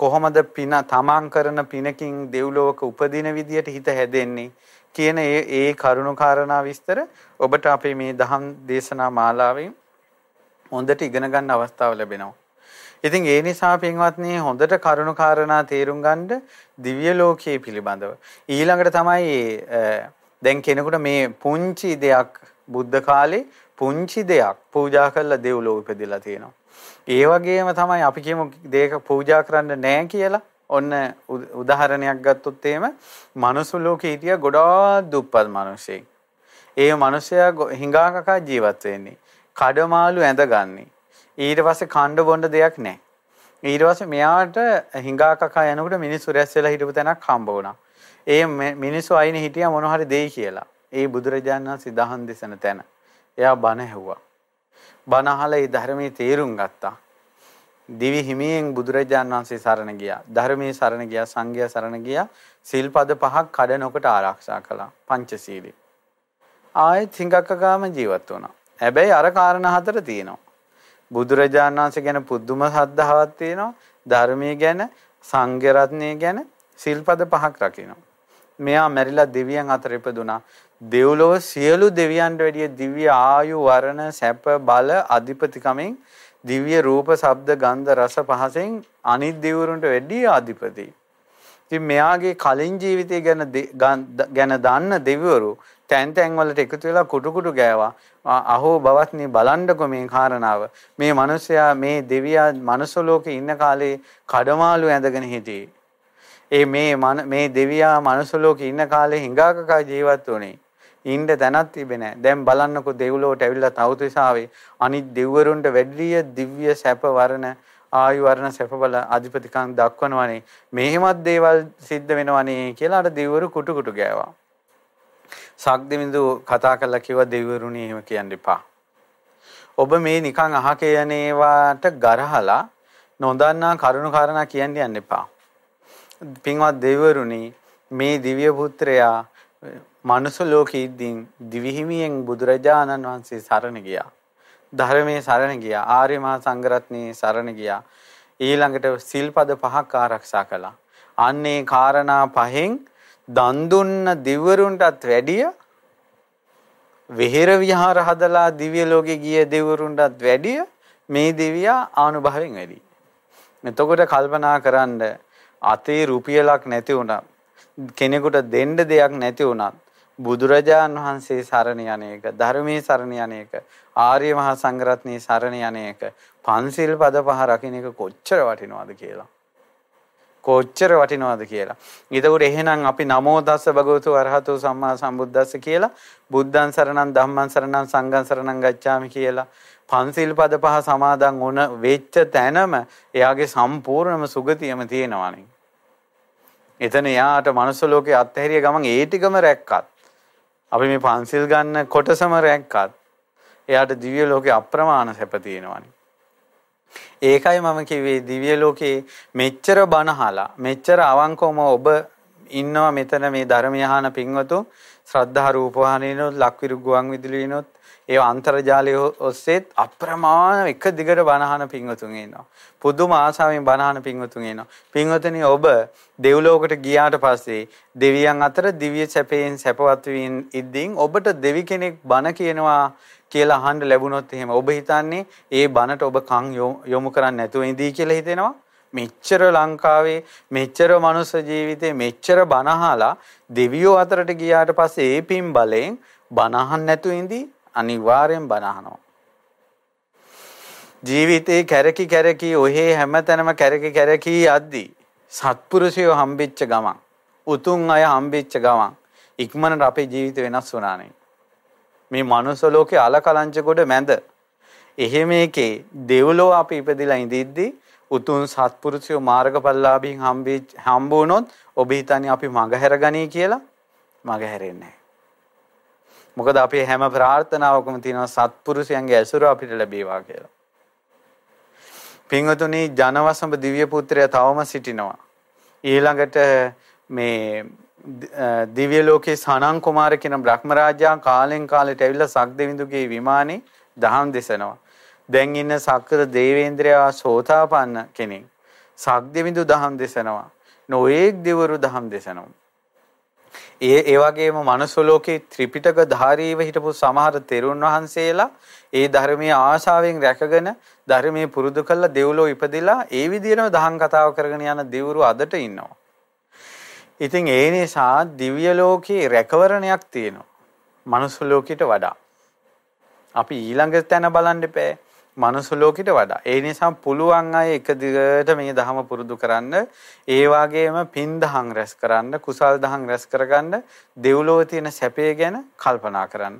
කොහොමද පින තමන් කරන පිනකින් දෙව්ලොවක උපදින විදියට හිත හැදෙන්නේ කියන ඒ ඒ කරුණු කාරණා විස්තර ඔබට අපේ මේ දහම් දේශනා මාලාවෙන් හොඳට ඉගෙන ගන්න අවස්ථාව ලැබෙනවා. ඉතින් ඒ නිසා පින්වත්නි හොඳට කරුණු කාරණා තේරුම් ගන්න දිව්‍ය ලෝකයේ පිළිබඳව ඊළඟට තමයි දැන් කෙනෙකුට මේ පුංචි දෙයක් බුද්ධ කාලේ පුංචි දෙයක් පූජා කරලා දෙව්ලොව ඉපදිලා තියෙනවා. ඒ වගේම තමයි අපි කියමු දෙයක පූජා කරන්න නැහැ කියලා. ඔන්න උදාහරණයක් ගත්තොත් එහෙම මනුස්ස ලෝකේ හිටිය ගොඩාක් දුප්පත් මිනිසෙක්. ඒ මිනිසයා හිඟා කකා ජීවත් වෙන්නේ. කඩමාළු ඇඳගන්නේ. ඊට පස්සේ කණ්ඩ බොණ්ඩ දෙයක් නැහැ. ඊට පස්සේ මෙයාට හිඟා කකා යනකොට මිනිස්සු රැස් වෙලා හිටපු තැනක් හම්බ වුණා. ඒ මිනිස්සු අයිනේ හිටියා මොන හරි දෙයි කියලා. ඒ බුදුරජාණන් වහන්සේ දහන් දෙසන තැන. එයා බණ ඇහුවා. බණ අහලා ඒ ධර්මයේ තේරුම් ගත්තා. දිවි හිමියෙන් බුදුරජාණන් වහන්සේ සරණ ගියා. ධර්මයේ සරණ ගියා, සංඝයා සරණ ගියා. සිල්පද පහක් කඩ නොකොට ආරක්ෂා කළා. පංචශීලී. ආයෙත් හිඟක්කගාම ජීවත් වුණා. හැබැයි අර කාරණා හතර තියෙනවා. බුදුරජාණන් වහන්සේ ගැන පුදුම ශ්‍රද්ධාවක් තියෙනවා. ධර්මයේ ගැන, සංඝ රත්නයේ ගැන සිල්පද පහක් රකිනවා. මෙයා මැරිලා දෙවියන් අතර ඉපදුනා. දෙව්ලොව සියලු දෙවියන්ට වැඩිය දිව්‍ය ආයු වරණ සැප බල අධිපතිකමෙන් දිව්‍ය රූප ශබ්ද ගන්ධ රස පහසෙන් අනිත් දෙවිවරුන්ට වැඩිය අධිපති. ඉතින් මෙයාගේ කලින් ජීවිතය ගැන ගැන දන්න දෙවිවරු තැන් තැන් වලට එකතු වෙලා කුටු කුටු ගෑවා. අහෝ බවත්නි බලන්නකො මේ කාරණාව. මේ මිනිසයා මේ දෙවියා මනුස්ස ලෝකේ ඉන්න කාලේ කඩමාළු ඇඳගෙන හිටියේ. ඒ මේ මේ දෙවියා මනුස්ස ලෝකේ ඉන්න කාලේ හිඟාකකා ජීවත් වුණේ. ඉන්න තැනක් තිබෙන්නේ නැහැ. දැන් බලන්නකෝ දෙව්ලොවට ඇවිල්ලා තවුතිසාවේ අනිත් දෙව්වරුන්ට වැඩිය දිව්‍ය සැප වර්ණ ආයු වර්ණ සැප බල අධිපතිකම් දක්වනවනේ. මෙහෙමත් දේවල් සිද්ධ වෙනවනේ කියලා අර දෙව්වරු කුටු කුටු ගෑවා. සක්දෙවිඳු කතා කරලා කිව්වා දෙවිවරුනි එහෙම කියන්න එපා. ඔබ මේ නිකන් අහ කියනේවාට ගරහලා නොදන්නා කරුණු කාරණා කියන්න යන්න එපා. පින්වත් දෙවිවරුනි මේ දිව්‍ය පුත්‍රයා මනුස්ස ලෝකෙ ඉද්දීන් දිවිහිමියෙන් බුදුරජාණන් වහන්සේ සරණ ගියා. ධර්මයේ සරණ ගියා. ආර්ය මහා සංඝරත්නයේ සරණ ගියා. ඊළඟට සිල්පද පහක් ආරක්ෂා කළා. අන්නේ කාරණා පහෙන් දන් දුන්න දිවරුන්ටත් වැඩිය විහෙර විහාර හදලා දිව්‍ය ලෝකෙ ගිය දෙවරුන්ටත් වැඩිය මේ දෙවියා ආනුභවයෙන් වැඩි. එතකොට කල්පනා කරන්න අතේ රුපියලක් නැති වුණා කෙනෙකුට දෙන්න දෙයක් නැති වුණත් බුදුරජාන් වහන්සේ සරණ යන්නේක ධර්මයේ සරණ යන්නේක ආර්ය මහා සංඝරත්නයේ සරණ යන්නේක පන්සිල් පද පහ රකින්න එක කොච්චර වටිනවද කියලා කොච්චර වටිනවද කියලා. ඊටුර එහෙනම් අපි නමෝ තස්ස භගවතු අරහතෝ සම්මා සම්බුද්දස්ස කියලා බුද්ධං සරණං ධම්මං සරණං සංඝං සරණං ගච්ඡාමි කියලා පන්සිල් පද පහ සමාදන් වුණ වෙච්ච තැනම එයාගේ සම්පූර්ණම සුගතියම තියෙනවානේ. එතන එයාට මනුස්ස ලෝකේ අත්හැරිය ගමන් ඒ ටිකම රැක්කත් අපි මේ පන්සිල් ගන්න කොටසම රැක්කත් එයාට දිව්‍ය ලෝකේ අප්‍රමාණ සැප තියෙනවානේ. ඒකයි මම කිව්වේ දිව්‍ය ලෝකේ මෙච්චර බනහලා මෙච්චර අවංකවම ඔබ ඉන්නවා මෙතන මේ ධර්මය අහන පින්වතු ශ්‍රද්ධා රූපවාහිනියනොත් ලක්විරු ගුවන් විදුලියනොත් ඒ අන්තර්ජාලය ඔස්සේත් අප්‍රමාණ එක දිගට බණහන පින්වතුන් ඉන්නවා. පුදුම ආසාවෙන් බණහන පින්වතුන් ඉන්නවා. පින්වතුනි ඔබ දෙව්ලෝකට ගියාට පස්සේ දෙවියන් අතර දිව්‍ය සැපයෙන් සැපවත් වීම ඉද්දීන් ඔබට දෙවි කෙනෙක් බණ කියනවා කියලා අහන්න ලැබුණොත් එහෙම ඔබ හිතන්නේ ඒ බණට ඔබ කන් යොමු කරන්නේ නැතුව ඉඳී කියලා හිතෙනවා. මෙච්චර ලංකාවේ මෙච්චර මනුස්ස ජීවිතේ මෙච්චර බනහලා දෙවියෝ අතරට ගියාට පස්සේ ඒ පින් බලයෙන් බනහන් නැතු ඉඳී අනිවාර්යෙන් බනහනවා. ජීවිතේ කැරකි කැරකි ඔහේ හැමතැනම කැරකි කැරකි යද්දී සත්පුරුෂයෝ හම්බෙච්ච ගමන් උතුම් අය හම්බෙච්ච ගමන් ඉක්මනට අපේ ජීවිත වෙනස් වුණානේ. මේ මනුස්ස ලෝකේ අලකලංච කොට මැද එහෙම එකේ දෙව්ලෝ අපි ඉපදිලා ඉඳිද්දී උතුම් සත්පුරුෂයෝ මාර්ගඵලලාභීන් හම්බෙ හම්බ වුණොත් ඔබ හිතන්නේ අපි මගහැර ගනී කියලා මගහැරෙන්නේ නැහැ. මොකද අපේ හැම ප්‍රාර්ථනාවකම තියෙනවා සත්පුරුෂයන්ගේ ඇසුර අපිට ලැබේවා කියලා. පින්වතුනි ජනවසඹ දිව්‍ය පුත්‍රයා තවම සිටිනවා. ඊළඟට මේ දිව්‍ය ලෝකේ සනන් කුමාර කියන බ්‍රහ්ම රාජයා කාලෙන් කාලෙට ඇවිල්ලා සක්දෙවිඳුගේ විමානේ දහම් දෙසනවා. දැන් ඉන්න සක්‍ර දේවේන්ද්‍රයා සෝතාපන්න කෙනෙක්. සක්දෙවිඳු දහම් දෙසනවා. නොඑක් දෙවරු දහම් දෙසනවා. ඒ ඒ වගේම මනුස්ස ලෝකේ ත්‍රිපිටක ධාරීව හිටපු සමහර තෙරුන් වහන්සේලා ඒ ධර්මයේ ආශාවෙන් රැකගෙන ධර්මයේ පුරුදු කළා දෙව්ලෝ ඉපදිලා ඒ විදිහටම දහම් කතාව කරගෙන යන දෙවරු අදට ඉන්නවා. ඉතින් ඒ නිසා දිව්‍ය ලෝකේ රැකවරණයක් තියෙනවා. මනුස්ස ලෝකෙට වඩා. අපි ඊළඟ තැන බලන්න එපෑ. මනුස්ස ලෝකෙට වඩා. ඒ නිසා පුළුවන් අය එක දිගට මේ දහම පුරුදු කරන්න, ඒ වගේම පින් දහම් රැස් කරන්න, කුසල් දහම් රැස් කරගන්න, දෙව්ලොව තියෙන සැපේ ගැන කල්පනා කරන්න.